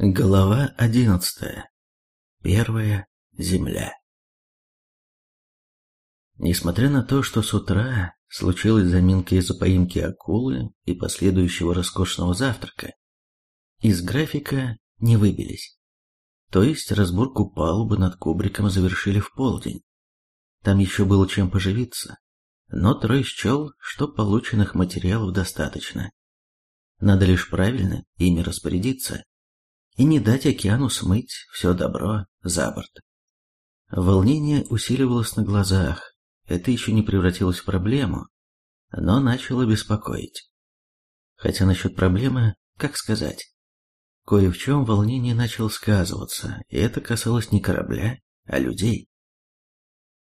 Глава одиннадцатая. Первая земля. Несмотря на то, что с утра случилась заминка из-за поимки акулы и последующего роскошного завтрака, из графика не выбились. То есть разборку палубы над кубриком завершили в полдень. Там еще было чем поживиться, но Трой счел, что полученных материалов достаточно. Надо лишь правильно ими распорядиться и не дать океану смыть все добро за борт. Волнение усиливалось на глазах, это еще не превратилось в проблему, но начало беспокоить. Хотя насчет проблемы, как сказать, кое в чем волнение начало сказываться, и это касалось не корабля, а людей.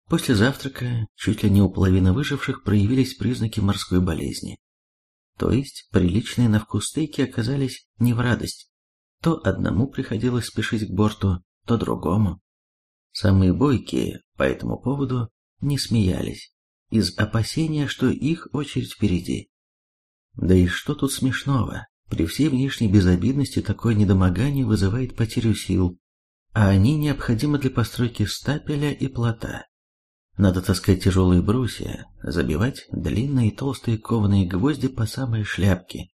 После завтрака чуть ли не у половины выживших проявились признаки морской болезни. То есть приличные на вкус стейки оказались не в радость. То одному приходилось спешить к борту, то другому. Самые бойкие по этому поводу не смеялись, из опасения, что их очередь впереди. Да и что тут смешного? При всей внешней безобидности такое недомогание вызывает потерю сил, а они необходимы для постройки стапеля и плота. Надо таскать тяжелые брусья, забивать длинные толстые кованые гвозди по самой шляпке.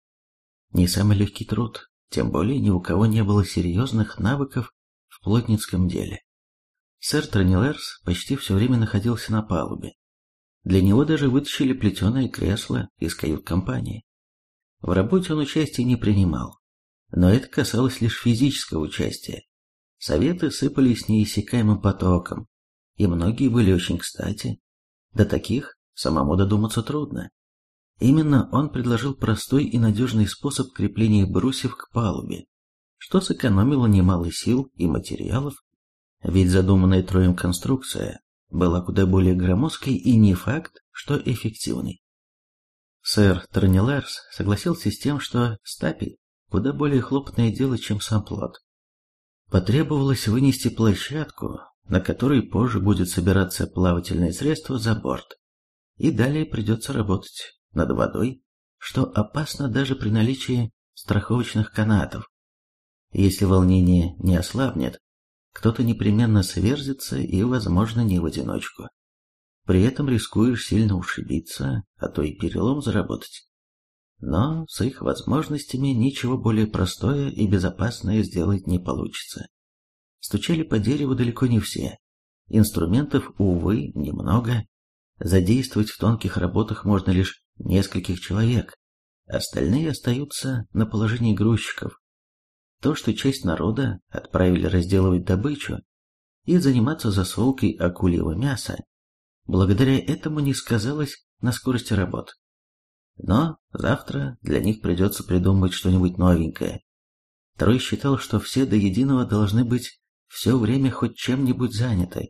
Не самый легкий труд, тем более ни у кого не было серьезных навыков в плотницком деле. Сэр Тронилерс почти все время находился на палубе. Для него даже вытащили плетеное кресло из кают-компании. В работе он участия не принимал, но это касалось лишь физического участия. Советы сыпались неиссякаемым потоком, и многие были очень кстати. До таких самому додуматься трудно. Именно он предложил простой и надежный способ крепления брусьев к палубе, что сэкономило немало сил и материалов, ведь задуманная троем конструкция была куда более громоздкой и не факт, что эффективной. Сэр Трониларс согласился с тем, что стапель куда более хлопотное дело, чем сам плод. Потребовалось вынести площадку, на которой позже будет собираться плавательное средство за борт, и далее придется работать над водой, что опасно даже при наличии страховочных канатов. Если волнение не ослабнет, кто-то непременно сверзится и, возможно, не в одиночку. При этом рискуешь сильно ушибиться, а то и перелом заработать. Но с их возможностями ничего более простое и безопасное сделать не получится. Стучали по дереву далеко не все. Инструментов, увы, немного. Задействовать в тонких работах можно лишь нескольких человек, остальные остаются на положении грузчиков. То, что часть народа отправили разделывать добычу и заниматься засолкой акульего мяса, благодаря этому не сказалось на скорости работ. Но завтра для них придется придумать что-нибудь новенькое. Трой считал, что все до единого должны быть все время хоть чем-нибудь заняты.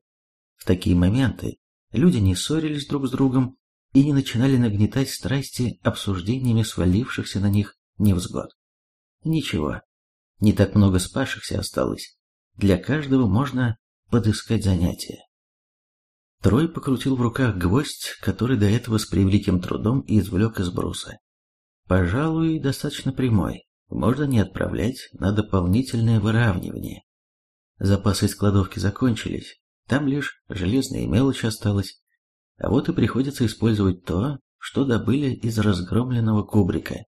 В такие моменты люди не ссорились друг с другом и не начинали нагнетать страсти обсуждениями свалившихся на них невзгод. Ничего, не так много спасшихся осталось. Для каждого можно подыскать занятие. Трой покрутил в руках гвоздь, который до этого с превеликим трудом извлек из бруса. Пожалуй, достаточно прямой, можно не отправлять на дополнительное выравнивание. Запасы из кладовки закончились, там лишь железная мелочь осталась, а вот и приходится использовать то, что добыли из разгромленного кубрика.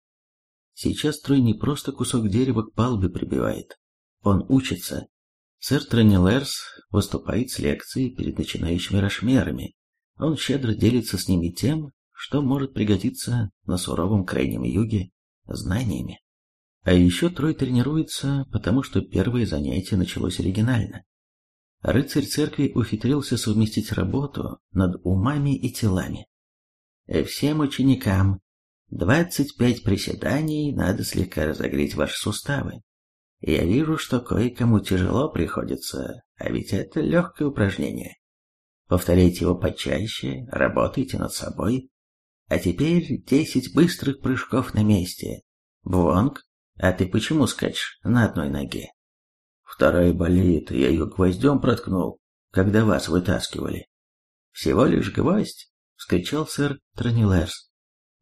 Сейчас Трой не просто кусок дерева к палубе прибивает. Он учится. Сэр Тронилерс выступает с лекцией перед начинающими рашмерами. Он щедро делится с ними тем, что может пригодиться на суровом крайнем юге, знаниями. А еще Трой тренируется, потому что первое занятие началось оригинально. Рыцарь церкви ухитрился совместить работу над умами и телами. Всем ученикам 25 приседаний надо слегка разогреть ваши суставы. Я вижу, что кое-кому тяжело приходится, а ведь это легкое упражнение. Повторяйте его почаще, работайте над собой. А теперь 10 быстрых прыжков на месте. Бвонг, а ты почему скачешь на одной ноге? Вторая болит, я ее гвоздем проткнул, когда вас вытаскивали. Всего лишь гвоздь, вскричал сэр Тронилерс.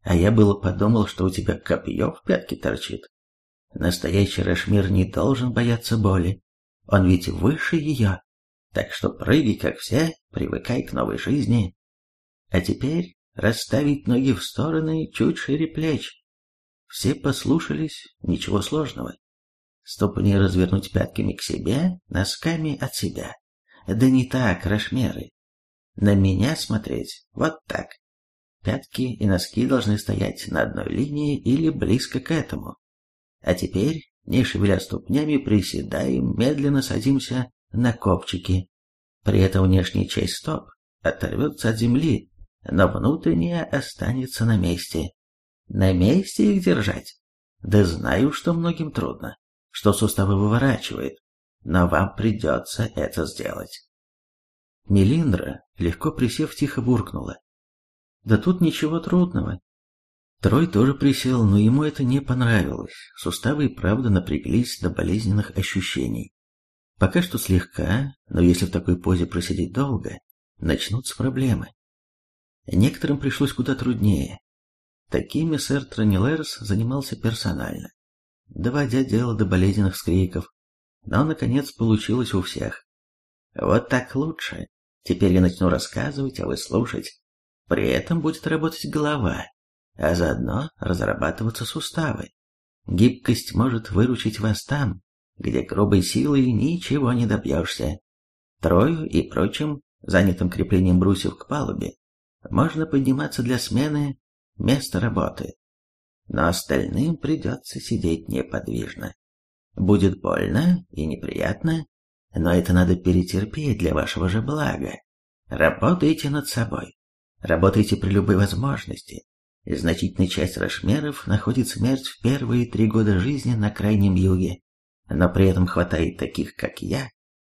А я было подумал, что у тебя копье в пятке торчит. Настоящий Рашмир не должен бояться боли. Он ведь выше ее. Так что прыгай, как все, привыкай к новой жизни. А теперь расставить ноги в стороны чуть шире плеч. Все послушались, ничего сложного. Ступни развернуть пятками к себе, носками от себя. Да не так, Рашмеры. На меня смотреть, вот так. Пятки и носки должны стоять на одной линии или близко к этому. А теперь, не шевеля ступнями, приседаем, медленно садимся на копчики. При этом внешняя часть стоп оторвется от земли, но внутренняя останется на месте. На месте их держать? Да знаю, что многим трудно, что суставы выворачивает, но вам придется это сделать. Мелиндра, легко присев, тихо буркнула. Да тут ничего трудного. Трой тоже присел, но ему это не понравилось. Суставы и правда напряглись до болезненных ощущений. Пока что слегка, но если в такой позе просидеть долго, начнутся проблемы. Некоторым пришлось куда труднее. Такими сэр Тронилерс занимался персонально, доводя дело до болезненных скриков, но, наконец, получилось у всех. Вот так лучше. Теперь я начну рассказывать, а вы слушать. При этом будет работать голова, а заодно разрабатываться суставы. Гибкость может выручить вас там, где грубой силой ничего не добьешься. Трою и прочим, занятым креплением брусьев к палубе, можно подниматься для смены места работы. Но остальным придется сидеть неподвижно. Будет больно и неприятно, но это надо перетерпеть для вашего же блага. Работайте над собой. Работайте при любой возможности. Значительная часть рашмеров находит смерть в первые три года жизни на крайнем юге, но при этом хватает таких, как я,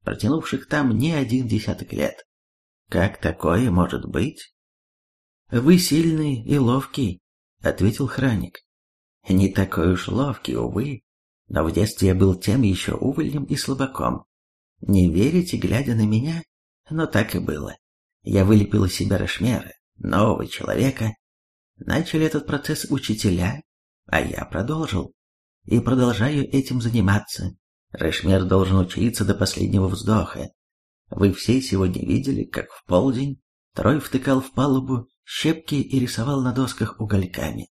протянувших там не один десяток лет. Как такое может быть? Вы сильный и ловкий, ответил храник. Не такой уж ловкий, увы, но в детстве я был тем еще увольнем и слабаком. Не верите, глядя на меня? Но так и было. Я вылепил из себя Рашмера, нового человека. Начали этот процесс учителя, а я продолжил. И продолжаю этим заниматься. Рашмер должен учиться до последнего вздоха. Вы все сегодня видели, как в полдень Трой втыкал в палубу щепки и рисовал на досках угольками.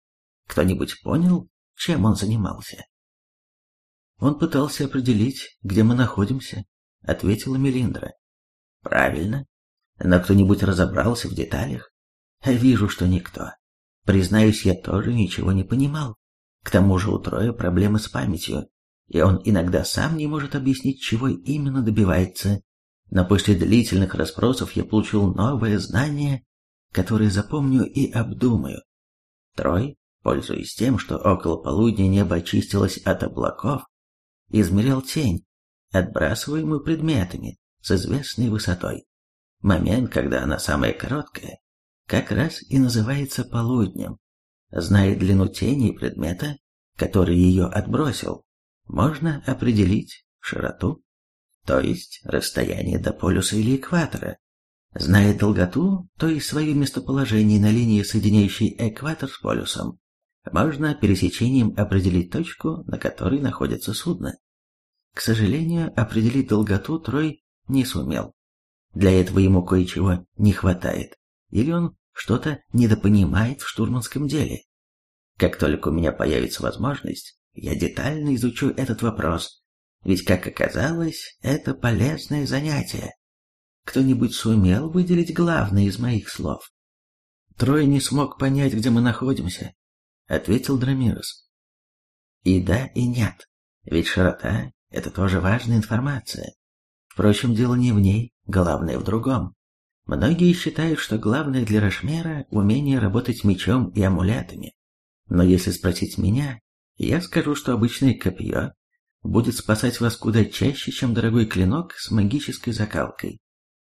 Кто-нибудь понял, чем он занимался? Он пытался определить, где мы находимся, ответила Мелиндра. Правильно. Но кто-нибудь разобрался в деталях? Вижу, что никто. Признаюсь, я тоже ничего не понимал. К тому же у Троя проблемы с памятью, и он иногда сам не может объяснить, чего именно добивается. Но после длительных расспросов я получил новое знание, которое запомню и обдумаю. Трой, пользуясь тем, что около полудня небо очистилось от облаков, измерял тень, отбрасываемую предметами с известной высотой. Момент, когда она самая короткая, как раз и называется полуднем. Зная длину тени предмета, который ее отбросил, можно определить широту, то есть расстояние до полюса или экватора. Зная долготу, то есть свое местоположение на линии, соединяющей экватор с полюсом, можно пересечением определить точку, на которой находится судно. К сожалению, определить долготу Трой не сумел. Для этого ему кое-чего не хватает, или он что-то недопонимает в штурманском деле. Как только у меня появится возможность, я детально изучу этот вопрос, ведь, как оказалось, это полезное занятие. Кто-нибудь сумел выделить главное из моих слов? Трой не смог понять, где мы находимся, ответил Драмирос. И да, и нет, ведь широта — это тоже важная информация. Впрочем, дело не в ней, главное в другом. Многие считают, что главное для Рашмера – умение работать мечом и амулетами. Но если спросить меня, я скажу, что обычное копье будет спасать вас куда чаще, чем дорогой клинок с магической закалкой.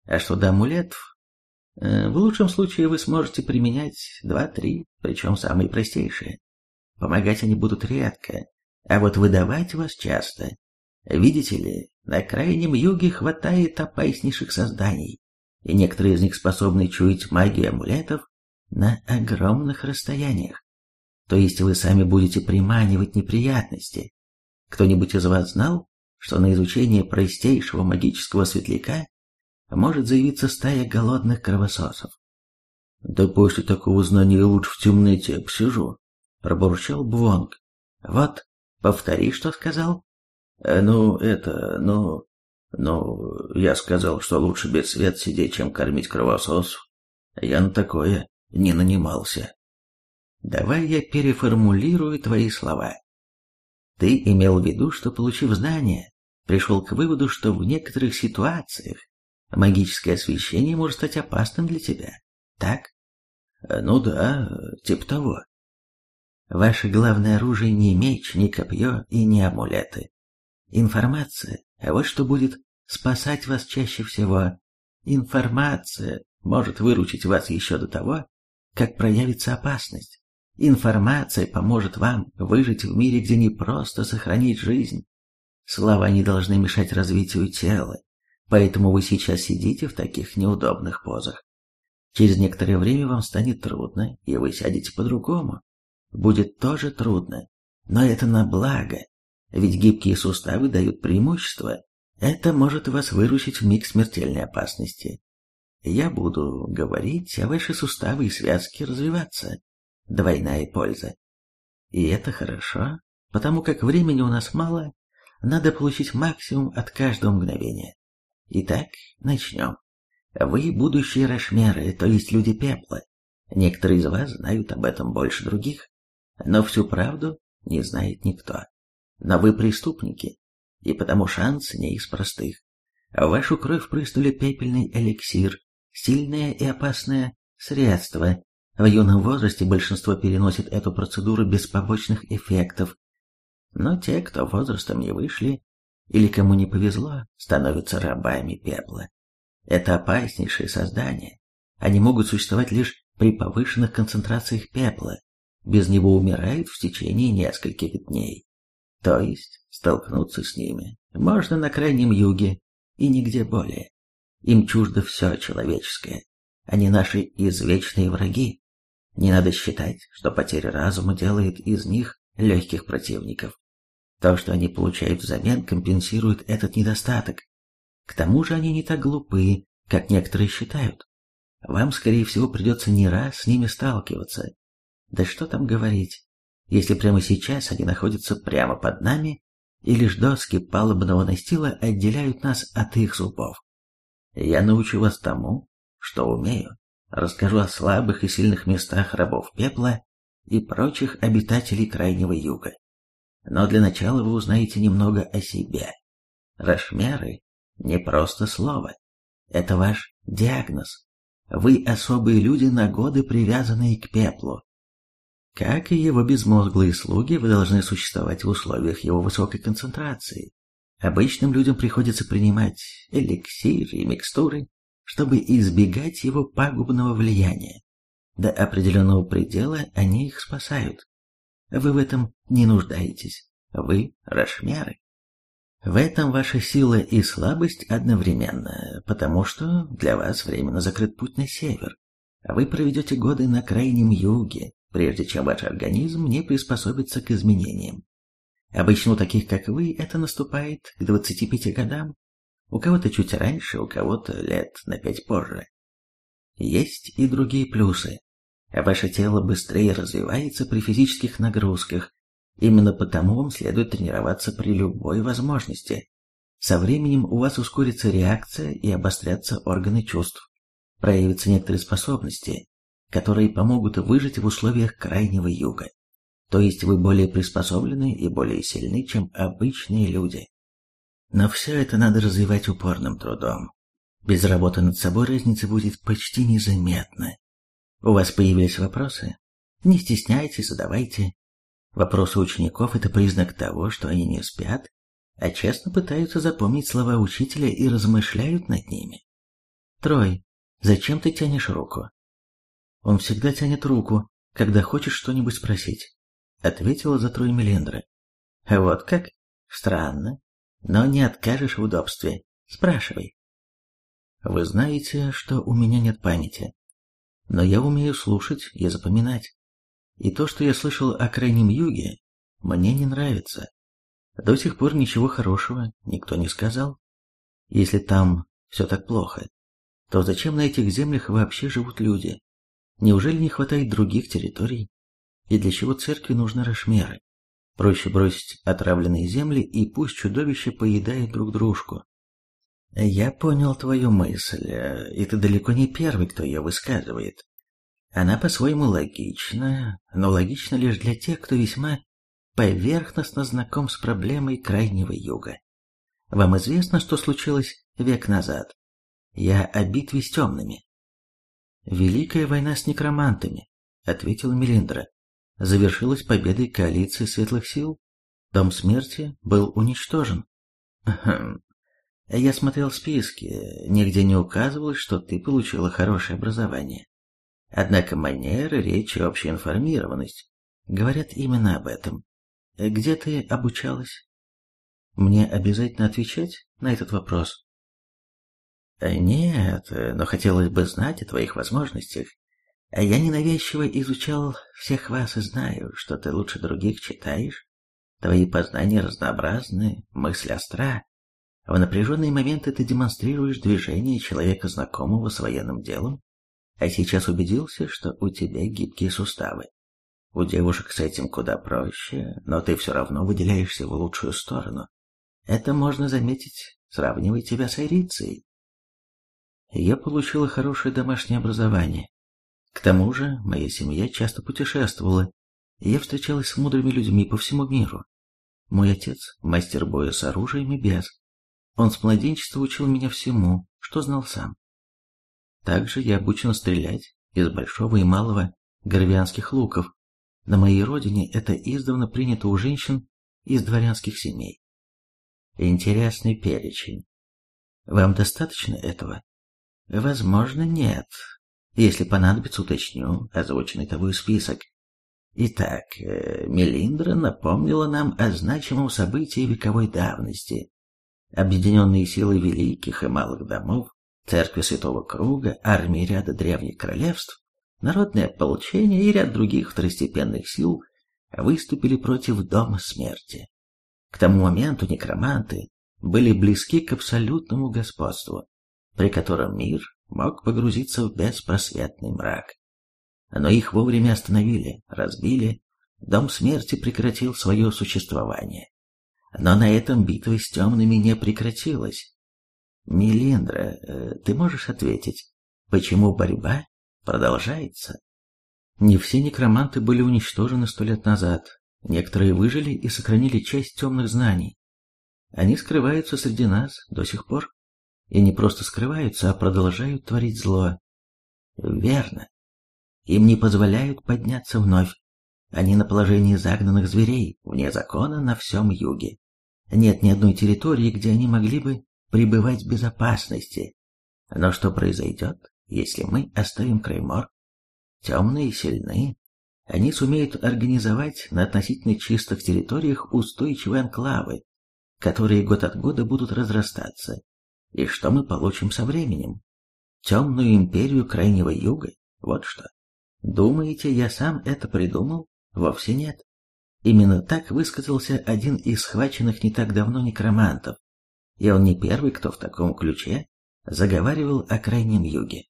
А что до амулетов, э, в лучшем случае вы сможете применять два-три, причем самые простейшие. Помогать они будут редко, а вот выдавать вас часто. Видите ли, на крайнем юге хватает опаснейших созданий, и некоторые из них способны чуять магию амулетов на огромных расстояниях. То есть вы сами будете приманивать неприятности, Кто-нибудь из вас знал, что на изучение простейшего магического светляка может заявиться стая голодных кровососов? Да после такого знания лучше в темноте посижу, пробурчал Бвонг. Вот, повтори, что сказал. Э, ну, это, ну, ну, я сказал, что лучше без свет сидеть, чем кормить кровососов. Я на такое не нанимался. Давай я переформулирую твои слова. Ты имел в виду, что, получив знания, пришел к выводу, что в некоторых ситуациях магическое освещение может стать опасным для тебя, так? Ну да, типа того. Ваше главное оружие не меч, не копье и не амулеты. Информация, а вот что будет спасать вас чаще всего. Информация может выручить вас еще до того, как проявится опасность. Информация поможет вам выжить в мире, где не просто сохранить жизнь. Слова не должны мешать развитию тела, поэтому вы сейчас сидите в таких неудобных позах. Через некоторое время вам станет трудно, и вы сядете по-другому. Будет тоже трудно, но это на благо, ведь гибкие суставы дают преимущество. Это может вас выручить в миг смертельной опасности. Я буду говорить, а ваши суставы и связки развиваться двойная польза. И это хорошо, потому как времени у нас мало, надо получить максимум от каждого мгновения. Итак, начнем. Вы будущие рашмеры, то есть люди пепла. Некоторые из вас знают об этом больше других, но всю правду не знает никто. Но вы преступники, и потому шанс не из простых. В вашу кровь прыснули пепельный эликсир, сильное и опасное средство, в юном возрасте большинство переносит эту процедуру без побочных эффектов, но те, кто возрастом не вышли, или кому не повезло, становятся рабами пепла. Это опаснейшие создания. Они могут существовать лишь при повышенных концентрациях пепла, без него умирают в течение нескольких дней. То есть столкнуться с ними можно на крайнем юге и нигде более. Им чуждо все человеческое. Они наши извечные враги. Не надо считать, что потеря разума делает из них легких противников. То, что они получают взамен, компенсирует этот недостаток. К тому же они не так глупы, как некоторые считают. Вам, скорее всего, придется не раз с ними сталкиваться. Да что там говорить, если прямо сейчас они находятся прямо под нами, и лишь доски палубного настила отделяют нас от их зубов. Я научу вас тому, что умею. Расскажу о слабых и сильных местах рабов пепла и прочих обитателей Крайнего Юга. Но для начала вы узнаете немного о себе. Рашмеры – не просто слово. Это ваш диагноз. Вы особые люди на годы, привязанные к пеплу. Как и его безмозглые слуги, вы должны существовать в условиях его высокой концентрации. Обычным людям приходится принимать эликсиры и микстуры, чтобы избегать его пагубного влияния. До определенного предела они их спасают. Вы в этом не нуждаетесь. Вы рашмяры. В этом ваша сила и слабость одновременно, потому что для вас временно закрыт путь на север. Вы проведете годы на крайнем юге, прежде чем ваш организм не приспособится к изменениям. Обычно у таких, как вы, это наступает к 25 годам, у кого-то чуть раньше, у кого-то лет на пять позже. Есть и другие плюсы. Ваше тело быстрее развивается при физических нагрузках, именно потому вам следует тренироваться при любой возможности. Со временем у вас ускорится реакция и обострятся органы чувств. Проявятся некоторые способности, которые помогут выжить в условиях крайнего юга. То есть вы более приспособлены и более сильны, чем обычные люди. Но все это надо развивать упорным трудом. Без работы над собой разница будет почти незаметна. У вас появились вопросы? Не стесняйтесь, задавайте. Вопросы учеников – это признак того, что они не спят, а честно пытаются запомнить слова учителя и размышляют над ними. Трой, зачем ты тянешь руку? Он всегда тянет руку, когда хочет что-нибудь спросить, ответила за Трой Мелендра. Вот как? Странно. Но не откажешь в удобстве. Спрашивай. Вы знаете, что у меня нет памяти. Но я умею слушать и запоминать. И то, что я слышал о Крайнем Юге, мне не нравится. До сих пор ничего хорошего никто не сказал. Если там все так плохо, то зачем на этих землях вообще живут люди? Неужели не хватает других территорий? И для чего церкви нужны Рашмеры? Проще бросить отравленные земли и пусть чудовища поедают друг дружку. Я понял твою мысль, и ты далеко не первый, кто ее высказывает. Она по-своему логична, но логична лишь для тех, кто весьма поверхностно знаком с проблемой Крайнего Юга. Вам известно, что случилось век назад? Я о битве с темными. Великая война с некромантами, ответила Мелиндра, завершилась победой коалиции светлых сил. Дом смерти был уничтожен. Хм. Я смотрел списки, нигде не указывалось, что ты получила хорошее образование. Однако манеры, речь и общая информированность говорят именно об этом. Где ты обучалась? Мне обязательно отвечать на этот вопрос? Нет, но хотелось бы знать о твоих возможностях. Я ненавязчиво изучал всех вас и знаю, что ты лучше других читаешь. Твои познания разнообразны, мысль остра. В напряженные моменты ты демонстрируешь движение человека, знакомого с военным делом, а сейчас убедился, что у тебя гибкие суставы. У девушек с этим куда проще, но ты все равно выделяешься в лучшую сторону. Это можно заметить, сравнивая тебя с Айрицией. Я получила хорошее домашнее образование. К тому же, моя семья часто путешествовала, я встречалась с мудрыми людьми по всему миру. Мой отец – мастер боя с оружием и без. Он с младенчества учил меня всему, что знал сам. Также я обучен стрелять из большого и малого горвианских луков. На моей родине это издавна принято у женщин из дворянских семей. Интересный перечень. Вам достаточно этого? Возможно, нет. Если понадобится, уточню озвученный тобой список. Итак, э, Мелиндра напомнила нам о значимом событии вековой давности. Объединенные силы великих и малых домов церкви Святого Круга, армии ряда древних королевств, народное ополчение и ряд других второстепенных сил выступили против Дома Смерти. К тому моменту некроманты были близки к абсолютному господству, при котором мир мог погрузиться в беспросветный мрак. Но их вовремя остановили, разбили, Дом Смерти прекратил свое существование. Но на этом битва с темными не прекратилась. Мелиндра, э, ты можешь ответить, почему борьба продолжается? Не все некроманты были уничтожены сто лет назад. Некоторые выжили и сохранили часть темных знаний. Они скрываются среди нас до сих пор. И не просто скрываются, а продолжают творить зло. Верно. Им не позволяют подняться вновь. Они на положении загнанных зверей, вне закона на всем юге. Нет ни одной территории, где они могли бы пребывать в безопасности. Но что произойдет, если мы оставим Креймор? Темные и сильны. Они сумеют организовать на относительно чистых территориях устойчивые анклавы, которые год от года будут разрастаться. И что мы получим со временем? Темную империю Крайнего Юга? Вот что. Думаете, я сам это придумал? Вовсе нет. Именно так высказался один из схваченных не так давно некромантов, и он не первый, кто в таком ключе заговаривал о Крайнем Юге.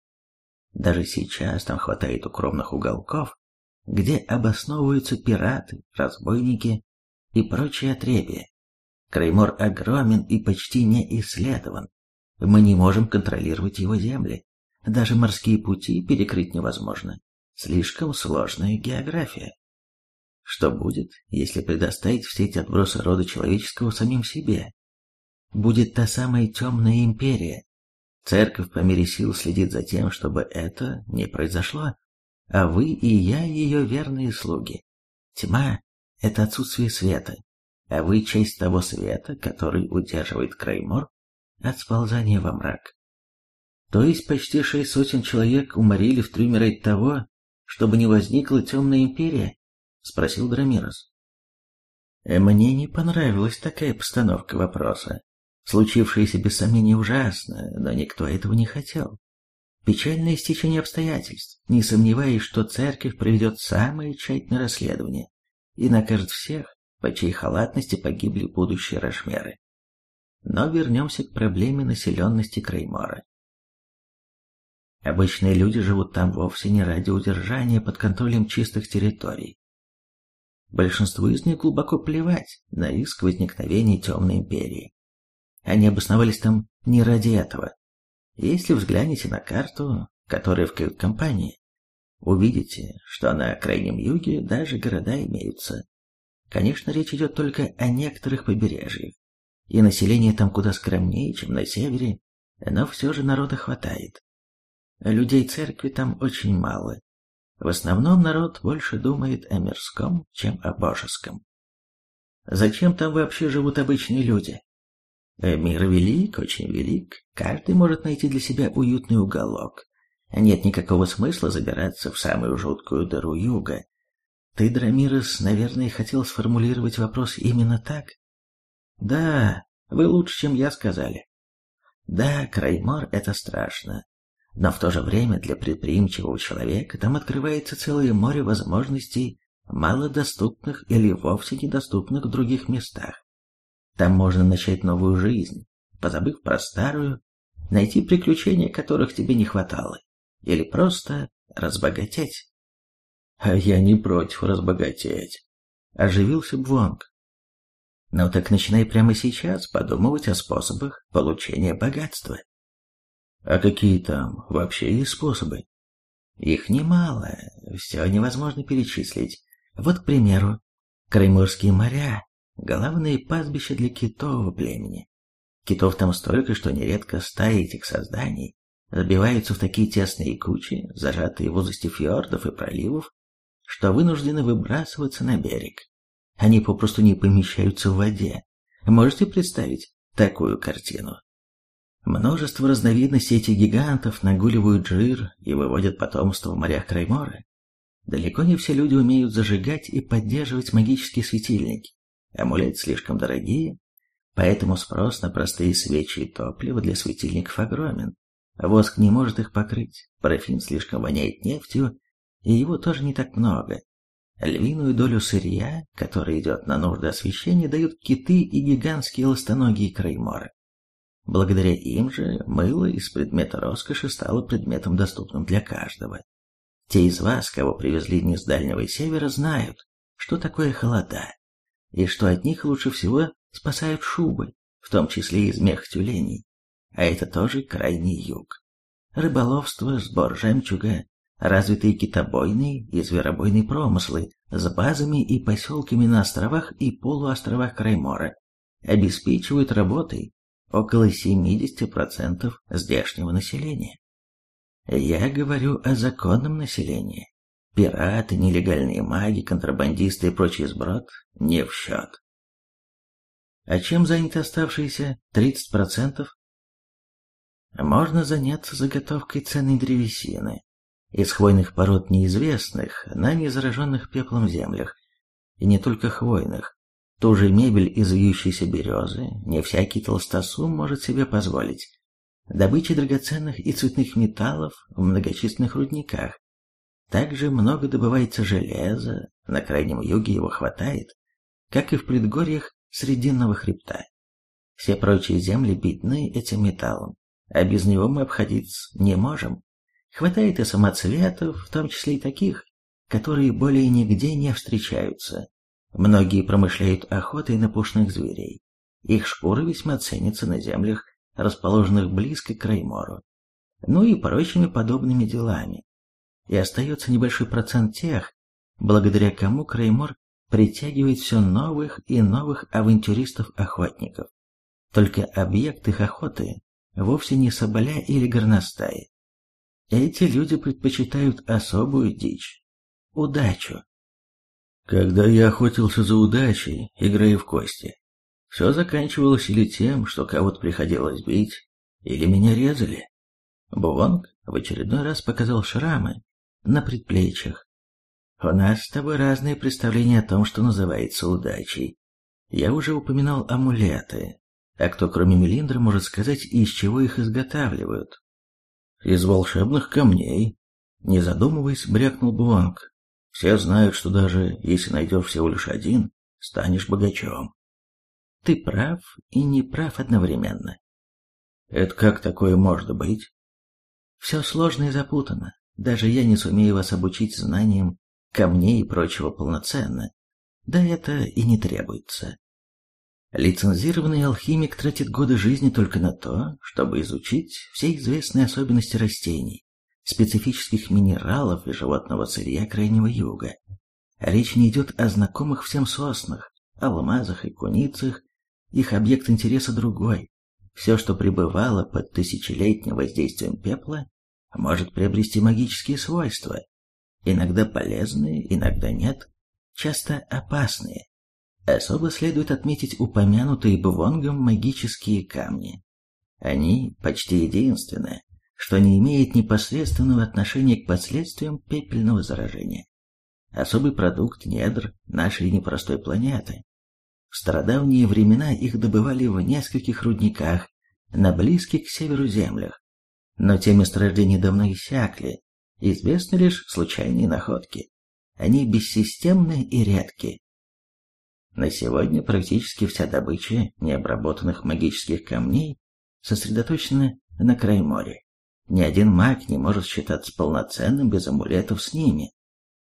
Даже сейчас там хватает укромных уголков, где обосновываются пираты, разбойники и прочие отребья. Креймор огромен и почти не исследован. Мы не можем контролировать его земли. Даже морские пути перекрыть невозможно. Слишком сложная география. Что будет, если предоставить все эти отбросы рода человеческого самим себе? будет та самая темная империя. Церковь по мере сил следит за тем, чтобы это не произошло, а вы и я ее верные слуги. Тьма — это отсутствие света, а вы часть того света, который удерживает Креймор от сползания во мрак. То есть почти шесть сотен человек уморили в трюме ради того, чтобы не возникла темная империя? Спросил Драмирос. Мне не понравилась такая постановка вопроса. Случившееся без сомнения ужасно, но никто этого не хотел. Печальное стечение обстоятельств, не сомневаясь, что церковь проведет самое тщательное расследование и накажет всех, по чьей халатности погибли будущие рашмеры. Но вернемся к проблеме населенности Креймора. Обычные люди живут там вовсе не ради удержания под контролем чистых территорий. Большинству из них глубоко плевать на риск возникновения Темной Империи. Они обосновались там не ради этого. Если взглянете на карту, которая в кают-компании, увидите, что на крайнем юге даже города имеются. Конечно, речь идет только о некоторых побережьях, и население там куда скромнее, чем на севере, но все же народа хватает. Людей церкви там очень мало. В основном народ больше думает о мирском, чем о божеском. Зачем там вообще живут обычные люди? Э, мир велик, очень велик, каждый может найти для себя уютный уголок. Нет никакого смысла забираться в самую жуткую дыру юга. Ты, Драмирос, наверное, хотел сформулировать вопрос именно так? Да, вы лучше, чем я, сказали. Да, Краймор — это страшно. Но в то же время для предприимчивого человека там открывается целое море возможностей, малодоступных или вовсе недоступных в других местах. Там можно начать новую жизнь, позабыв про старую, найти приключения, которых тебе не хватало, или просто разбогатеть. А я не против разбогатеть. Оживился Бвонг. Ну так начинай прямо сейчас подумывать о способах получения богатства. А какие там вообще есть способы? Их немало, все невозможно перечислить. Вот, к примеру, Крыморские моря Главные пастбища для китового племени. Китов там столько, что нередко стаи этих созданий сбиваются в такие тесные кучи, зажатые в узости фьордов и проливов, что вынуждены выбрасываться на берег. Они попросту не помещаются в воде. Можете представить такую картину? Множество разновидностей этих гигантов нагуливают жир и выводят потомство в морях Краймора. Далеко не все люди умеют зажигать и поддерживать магические светильники. Амулеты слишком дорогие, поэтому спрос на простые свечи и топливо для светильников огромен. Воск не может их покрыть, парафин слишком воняет нефтью, и его тоже не так много. Львиную долю сырья, которая идет на нужды освещения, дают киты и гигантские ластоногие крайморы. Благодаря им же мыло из предмета роскоши стало предметом доступным для каждого. Те из вас, кого привезли не с Дальнего Севера, знают, что такое холода и что от них лучше всего спасают шубы, в том числе из мех тюленей. А это тоже крайний юг. Рыболовство, сбор жемчуга, развитые китобойные и зверобойные промыслы с базами и поселками на островах и полуостровах Краймора обеспечивают работой около 70% здешнего населения. Я говорю о законном населении, Пираты, нелегальные маги, контрабандисты и прочий сброд не в счет. А чем заняты оставшиеся 30%? Можно заняться заготовкой ценной древесины из хвойных пород неизвестных на незараженных пеплом землях, и не только хвойных. Ту же мебель из вьющейся березы не всякий толстосум может себе позволить. Добыча драгоценных и цветных металлов в многочисленных рудниках, также много добывается железа, на крайнем юге его хватает, как и в предгорьях Срединного хребта. Все прочие земли бедны этим металлом, а без него мы обходиться не можем. Хватает и самоцветов, в том числе и таких, которые более нигде не встречаются. Многие промышляют охотой на пушных зверей. Их шкуры весьма ценятся на землях, расположенных близко к Краймору. Ну и прочими подобными делами и остается небольшой процент тех, благодаря кому Креймор притягивает все новых и новых авантюристов-охотников. Только объект их охоты вовсе не соболя или горностаи. Эти люди предпочитают особую дичь – удачу. Когда я охотился за удачей, играя в кости, все заканчивалось или тем, что кого-то приходилось бить, или меня резали. Бувонг в очередной раз показал шрамы, на предплечьях. У нас с тобой разные представления о том, что называется удачей. Я уже упоминал амулеты. А кто, кроме Мелиндра, может сказать, из чего их изготавливают? Из волшебных камней. Не задумываясь, брякнул Бланк. Все знают, что даже если найдешь всего лишь один, станешь богачом. Ты прав и не прав одновременно. Это как такое может быть? Все сложно и запутано. Даже я не сумею вас обучить знаниям камней и прочего полноценно. Да это и не требуется. Лицензированный алхимик тратит годы жизни только на то, чтобы изучить все известные особенности растений, специфических минералов и животного сырья Крайнего Юга. Речь не идет о знакомых всем соснах, алмазах и куницах, их объект интереса другой. Все, что пребывало под тысячелетним воздействием пепла, может приобрести магические свойства, иногда полезные, иногда нет, часто опасные. Особо следует отметить упомянутые Бвонгом магические камни. Они почти единственное, что не имеет непосредственного отношения к последствиям пепельного заражения. Особый продукт недр нашей непростой планеты. В стародавние времена их добывали в нескольких рудниках на близких к северу землях, но те месторождения давно иссякли, известны лишь случайные находки. Они бессистемны и редки. На сегодня практически вся добыча необработанных магических камней сосредоточена на край моря. Ни один маг не может считаться полноценным без амулетов с ними,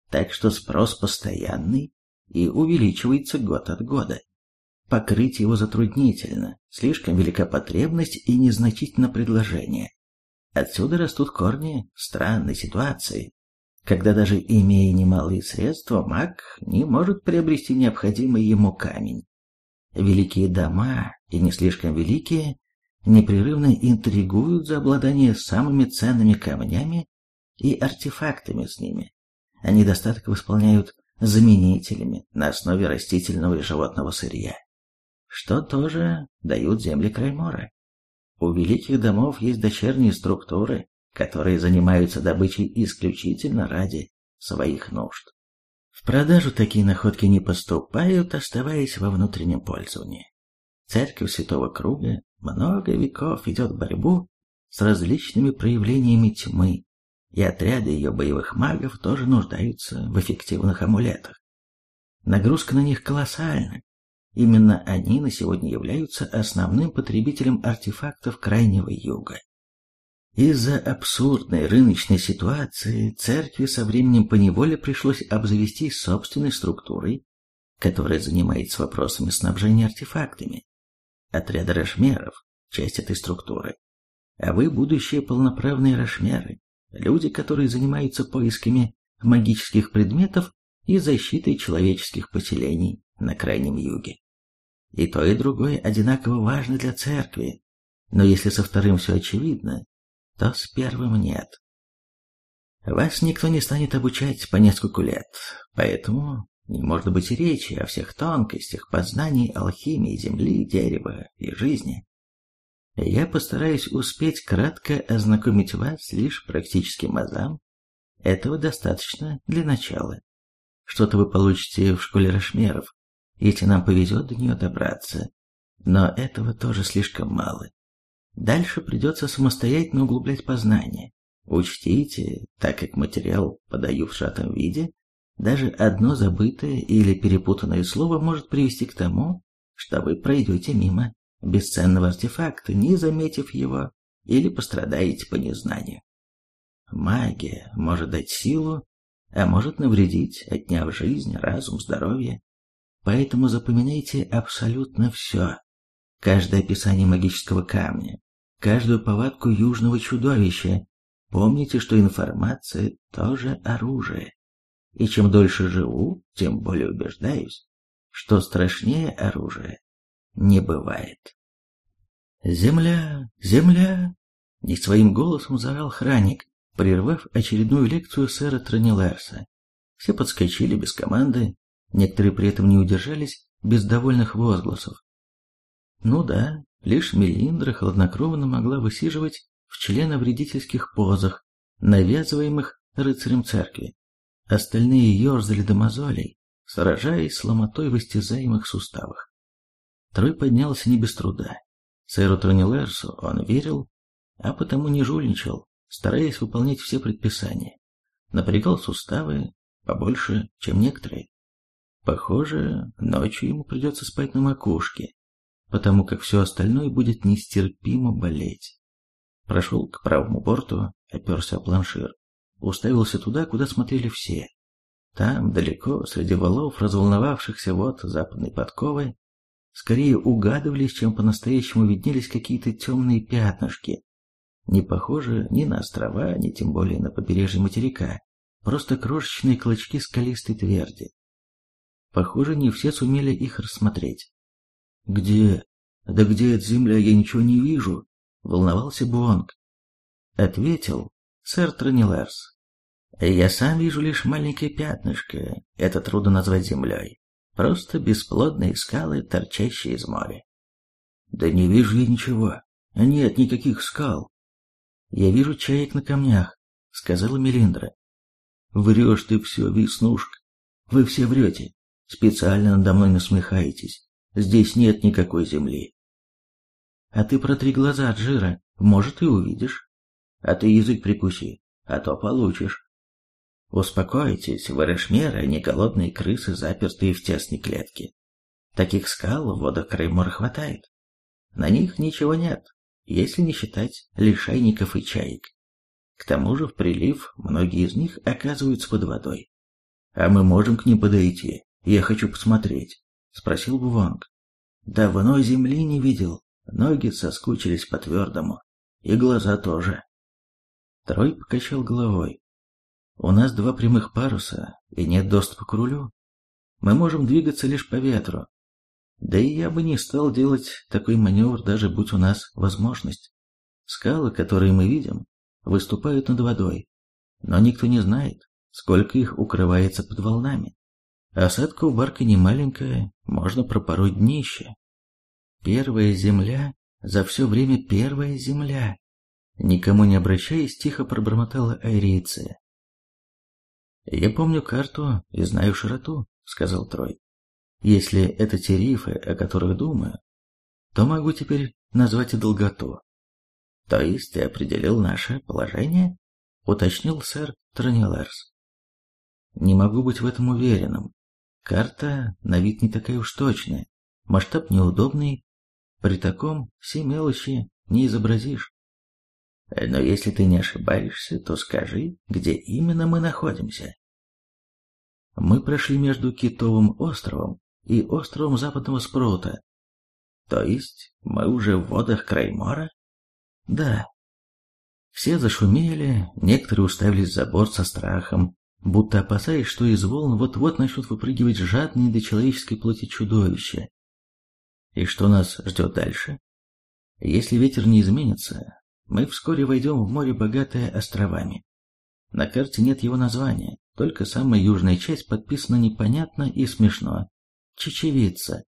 так что спрос постоянный и увеличивается год от года. Покрыть его затруднительно, слишком велика потребность и незначительно предложение. Отсюда растут корни странной ситуации, когда даже имея немалые средства, маг не может приобрести необходимый ему камень. Великие дома, и не слишком великие, непрерывно интригуют за обладание самыми ценными камнями и артефактами с ними, а недостаток восполняют заменителями на основе растительного и животного сырья, что тоже дают земли Краймора. У великих домов есть дочерние структуры, которые занимаются добычей исключительно ради своих нужд. В продажу такие находки не поступают, оставаясь во внутреннем пользовании. Церковь Святого Круга много веков ведет борьбу с различными проявлениями тьмы, и отряды ее боевых магов тоже нуждаются в эффективных амулетах. Нагрузка на них колоссальна, Именно они на сегодня являются основным потребителем артефактов Крайнего Юга. Из-за абсурдной рыночной ситуации церкви со временем поневоле пришлось обзавестись собственной структурой, которая занимается вопросами снабжения артефактами. Отряд рашмеров – часть этой структуры. А вы будущие полноправные рашмеры, люди, которые занимаются поисками магических предметов и защитой человеческих поселений на Крайнем Юге. И то, и другое одинаково важно для церкви. Но если со вторым все очевидно, то с первым нет. Вас никто не станет обучать по несколько лет, поэтому не может быть речи о всех тонкостях познаний алхимии земли, дерева и жизни. Я постараюсь успеть кратко ознакомить вас лишь практическим азам. Этого достаточно для начала. Что-то вы получите в школе Рашмеров, если нам повезет до нее добраться. Но этого тоже слишком мало. Дальше придется самостоятельно углублять познание. Учтите, так как материал подаю в сжатом виде, даже одно забытое или перепутанное слово может привести к тому, что вы пройдете мимо бесценного артефакта, не заметив его, или пострадаете по незнанию. Магия может дать силу, а может навредить, отняв жизнь, разум, здоровье. Поэтому запоминайте абсолютно все. Каждое описание магического камня, каждую повадку южного чудовища. Помните, что информация тоже оружие. И чем дольше живу, тем более убеждаюсь, что страшнее оружия не бывает. «Земля! Земля!» — не своим голосом заорал храник, прервав очередную лекцию сэра Тронилерса. Все подскочили без команды, Некоторые при этом не удержались без довольных возгласов. Ну да, лишь Мелиндра хладнокровно могла высиживать в членовредительских позах, навязываемых рыцарем церкви. Остальные ерзали до мозолей, сражаясь с ломотой в истязаемых суставах. Трой поднялся не без труда. Сэру Тронилерсу он верил, а потому не жульничал, стараясь выполнять все предписания. Напрягал суставы побольше, чем некоторые. Похоже, ночью ему придется спать на макушке, потому как все остальное будет нестерпимо болеть. Прошел к правому борту, оперся о планшир, уставился туда, куда смотрели все. Там, далеко, среди валов, разволновавшихся вот западной подковой, скорее угадывались, чем по-настоящему виднелись какие-то темные пятнышки, не похожи ни на острова, ни тем более на побережье материка, просто крошечные клочки скалистой тверди. Похоже, не все сумели их рассмотреть. «Где? Да где эта земля? Я ничего не вижу!» — волновался Буонг. Ответил сэр Тронилерс. «Я сам вижу лишь маленькое пятнышко, это трудно назвать землей. Просто бесплодные скалы, торчащие из моря». «Да не вижу я ничего. Нет никаких скал. «Я вижу чаек на камнях», — сказала Мелиндра. «Врешь ты все, Веснушка. Вы все врете. Специально надо мной насмехаетесь. Здесь нет никакой земли». «А ты протри глаза от жира, может, и увидишь. А ты язык прикуси, а то получишь». Успокойтесь, вы решмеры, не голодные крысы, запертые в тесной клетке. Таких скал в водах Крымора хватает. На них ничего нет, если не считать лишайников и чаек. К тому же в прилив многие из них оказываются под водой. «А мы можем к ним подойти? Я хочу посмотреть», — спросил Буванг. «Давно земли не видел, ноги соскучились по твердому, и глаза тоже». Трой покачал головой. «У нас два прямых паруса, и нет доступа к рулю. Мы можем двигаться лишь по ветру, да и я бы не стал делать такой маневр, даже будь у нас возможность. Скалы, которые мы видим, выступают над водой, но никто не знает, сколько их укрывается под волнами. Осадка у барка не маленькая, можно пропороть днище. Первая земля, за все время первая земля. Никому не обращаясь, тихо пробормотала Айриция. «Я помню карту и знаю широту», — сказал Трой. Если это те рифы, о которых думаю, то могу теперь назвать и долготу. То есть ты определил наше положение? Уточнил сэр Тронилерс. Не могу быть в этом уверенным. Карта на вид не такая уж точная, масштаб неудобный. При таком все мелочи не изобразишь. Но если ты не ошибаешься, то скажи, где именно мы находимся. Мы прошли между Китовым островом и островом западного Спрута. То есть мы уже в водах Краймора? Да. Все зашумели, некоторые уставились за борт со страхом, будто опасаясь, что из волн вот-вот начнут выпрыгивать жадные до человеческой плоти чудовища. И что нас ждет дальше? Если ветер не изменится, мы вскоре войдем в море, богатое островами. На карте нет его названия, только самая южная часть подписана непонятно и смешно чечевица,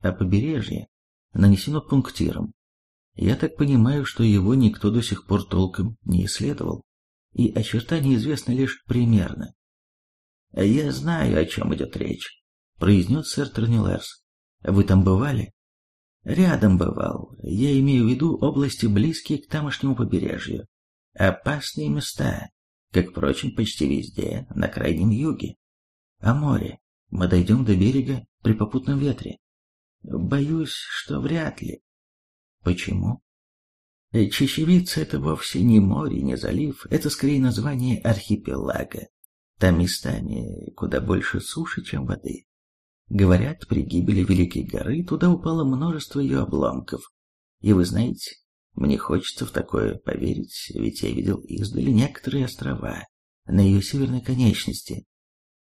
а побережье нанесено пунктиром. Я так понимаю, что его никто до сих пор толком не исследовал, и очертания известны лишь примерно. «Я знаю, о чем идет речь», — произнес сэр Тернилерс. «Вы там бывали?» «Рядом бывал. Я имею в виду области, близкие к тамошнему побережью. Опасные места, как, впрочем, почти везде, на крайнем юге. А море? Мы дойдем до берега при попутном ветре. Боюсь, что вряд ли. Почему? Чечевица — это вовсе не море, не залив, это скорее название архипелага. Там местами куда больше суши, чем воды. Говорят, при гибели Великой горы туда упало множество ее обломков. И вы знаете, мне хочется в такое поверить, ведь я видел издали некоторые острова на ее северной конечности,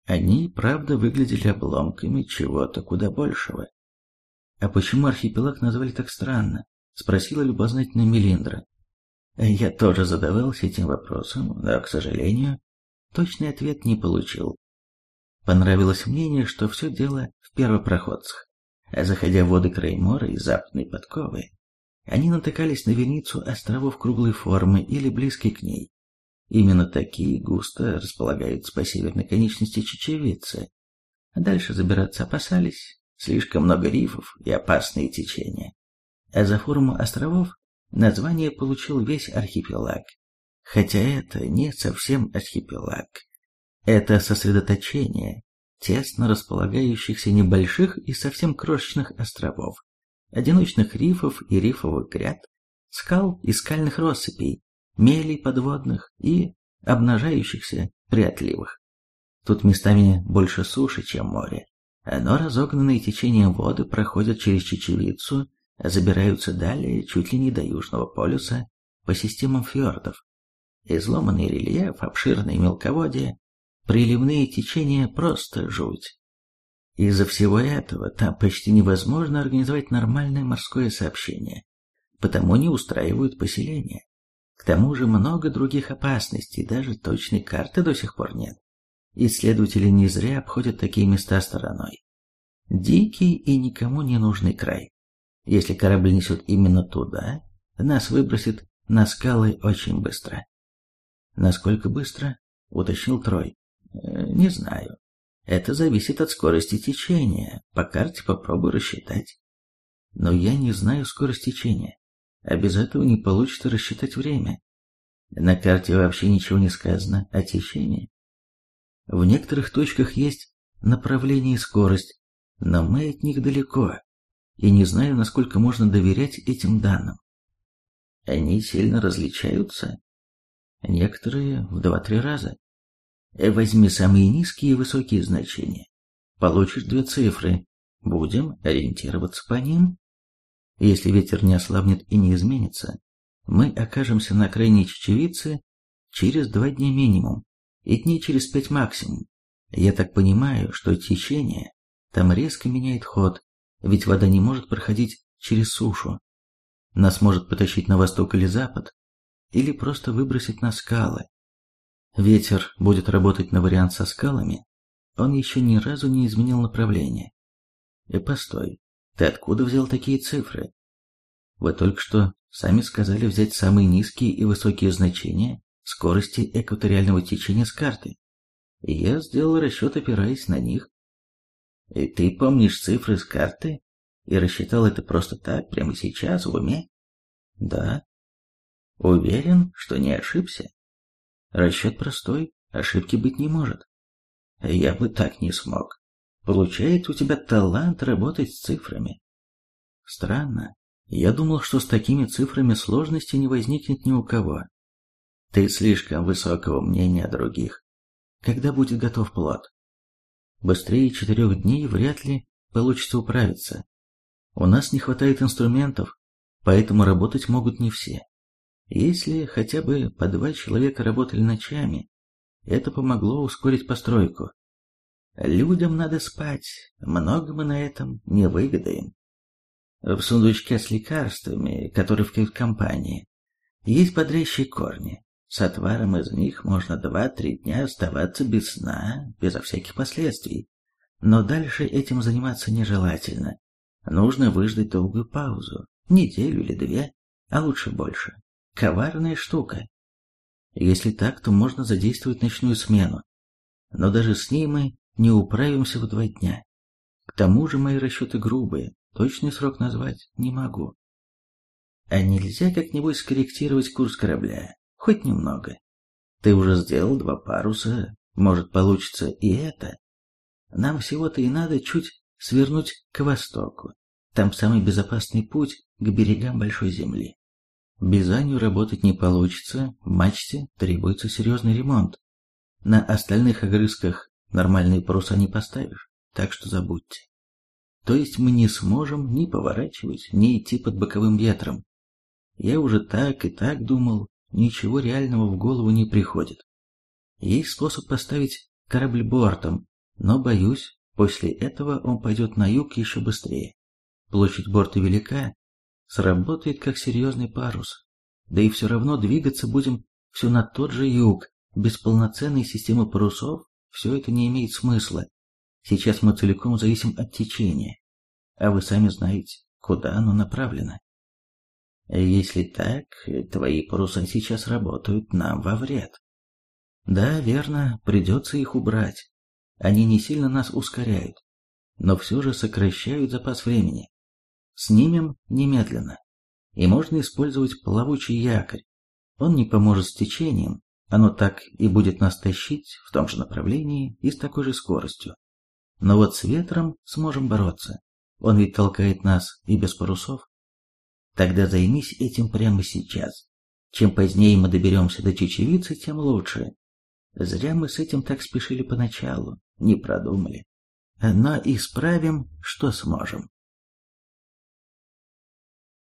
они, правда, выглядели обломками чего-то куда большего. «А почему архипелаг назвали так странно?» — спросила любознательная Мелиндра. Я тоже задавался этим вопросом, но, к сожалению, точный ответ не получил. Понравилось мнение, что все дело в первопроходцах. А заходя в воды Креймора и Западной Подковы, они натыкались на верницу островов круглой формы или близкой к ней. Именно такие густо располагаются по северной конечности чечевицы. Дальше забираться опасались, слишком много рифов и опасные течения. А за форму островов название получил весь архипелаг. Хотя это не совсем архипелаг. Это сосредоточение тесно располагающихся небольших и совсем крошечных островов, одиночных рифов и рифовых гряд, скал и скальных россыпей, мелей подводных и обнажающихся при отливах. Тут местами больше суши, чем море, но разогнанные течением воды проходят через чечевицу, забираются далее чуть ли не до Южного полюса по системам фьордов. Изломанный рельеф, обширные мелководья, приливные течения просто жуть. Из-за всего этого там почти невозможно организовать нормальное морское сообщение, потому не устраивают поселения. К тому же много других опасностей, даже точной карты до сих пор нет. Исследователи не зря обходят такие места стороной. Дикий и никому не нужный край. Если корабль несет именно туда, нас выбросит на скалы очень быстро. Насколько быстро? Уточнил Трой. Э, не знаю. Это зависит от скорости течения. По карте попробую рассчитать. Но я не знаю скорость течения. А без этого не получится рассчитать время. На карте вообще ничего не сказано о течении. В некоторых точках есть направление и скорость, но мы от них далеко, и не знаю, насколько можно доверять этим данным. Они сильно различаются. Некоторые в два-три раза. Возьми самые низкие и высокие значения. Получишь две цифры. Будем ориентироваться по ним. Если ветер не ослабнет и не изменится, мы окажемся на крайней чечевице через два дня минимум и дней через пять максимум. Я так понимаю, что течение там резко меняет ход, ведь вода не может проходить через сушу. Нас может потащить на восток или запад, или просто выбросить на скалы, Ветер будет работать на вариант со скалами, он еще ни разу не изменил направление. И постой, ты откуда взял такие цифры? Вы только что сами сказали взять самые низкие и высокие значения скорости экваториального течения с карты. И я сделал расчет, опираясь на них. И ты помнишь цифры с карты? И рассчитал это просто так, прямо сейчас, в уме? Да. Уверен, что не ошибся? Расчет простой, ошибки быть не может. Я бы так не смог. Получается, у тебя талант работать с цифрами. Странно. Я думал, что с такими цифрами сложности не возникнет ни у кого. Ты слишком высокого мнения о других. Когда будет готов плод? Быстрее четырех дней вряд ли получится управиться. У нас не хватает инструментов, поэтому работать могут не все. Если хотя бы по два человека работали ночами, это помогло ускорить постройку. Людям надо спать, много мы на этом не выгодаем. В сундучке с лекарствами, который в компании, есть бодрящие корни. С отваром из них можно два-три дня оставаться без сна, безо всяких последствий. Но дальше этим заниматься нежелательно. Нужно выждать долгую паузу, неделю или две, а лучше больше. Коварная штука. Если так, то можно задействовать ночную смену. Но даже с ней мы не управимся в два дня. К тому же мои расчеты грубые, точный срок назвать не могу. А нельзя как-нибудь скорректировать курс корабля? Хоть немного. Ты уже сделал два паруса, может получится и это. Нам всего-то и надо чуть свернуть к востоку. Там самый безопасный путь к берегам Большой Земли. Бизанью работать не получится, мачте требуется серьезный ремонт. На остальных огрызках нормальные паруса не поставишь, так что забудьте. То есть мы не сможем ни поворачивать, ни идти под боковым ветром. Я уже так и так думал, ничего реального в голову не приходит. Есть способ поставить корабль бортом, но, боюсь, после этого он пойдет на юг еще быстрее. Площадь борта велика, сработает как серьезный парус. Да и все равно двигаться будем все на тот же юг. Без полноценной системы парусов все это не имеет смысла. Сейчас мы целиком зависим от течения. А вы сами знаете, куда оно направлено. Если так, твои паруса сейчас работают нам во вред. Да, верно, придется их убрать. Они не сильно нас ускоряют, но все же сокращают запас времени. Снимем немедленно. И можно использовать плавучий якорь. Он не поможет с течением, оно так и будет нас тащить в том же направлении и с такой же скоростью. Но вот с ветром сможем бороться. Он ведь толкает нас и без парусов. Тогда займись этим прямо сейчас. Чем позднее мы доберемся до чечевицы, тем лучше. Зря мы с этим так спешили поначалу, не продумали. Но исправим, что сможем.